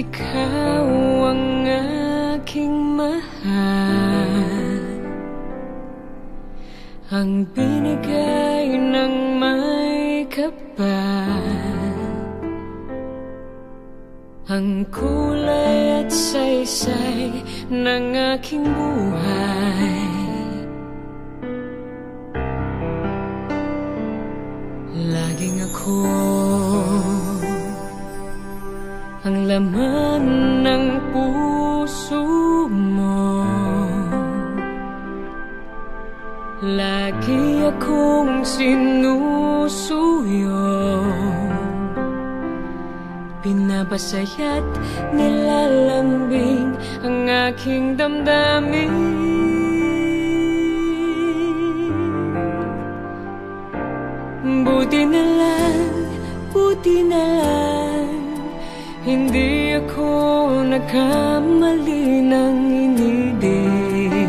Ikaw ang aking mahal. Ang binigay ng may kapal. Ang kulay at saysay ng aking buhay Laging ako Ang laman ng puso mo. Lagi akong sinusuyo. Pinabasaya't nilalambing ang aking damdamin Hindi ako nagkamali ng inibig.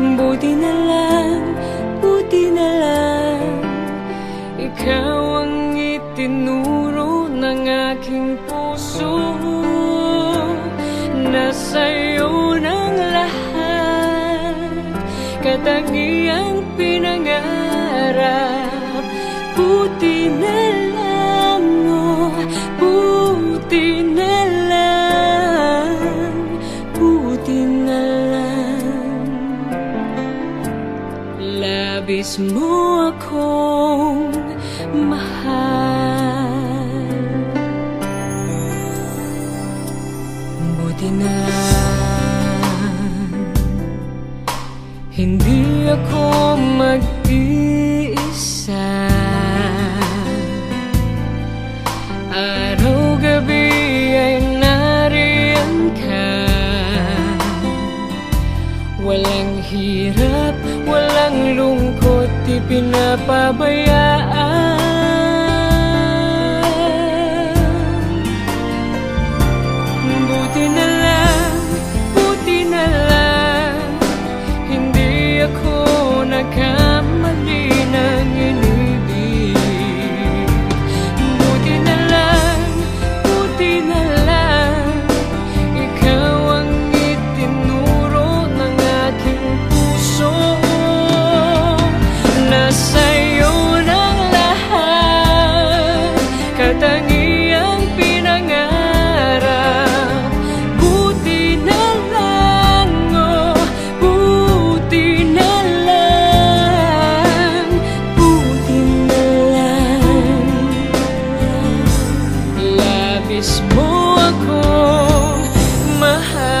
Buti na lang, buti na lang. Ikaw ang itinuro ng aking puso. Na sa'yo ng lahat. Katangiang pinangarap buti na lang, buti na lang. Labis mo akong mahal. Buti na hindi ako mag-iisa pinapabayaan Katangiang pinangarap. Buti na lang, oh, buti na lang Buti na mo ako mahal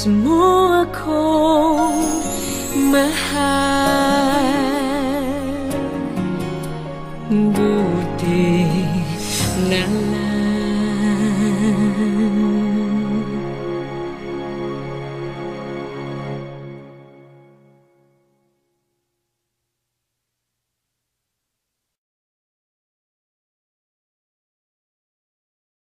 Labis mo akong mahal. Buti na lang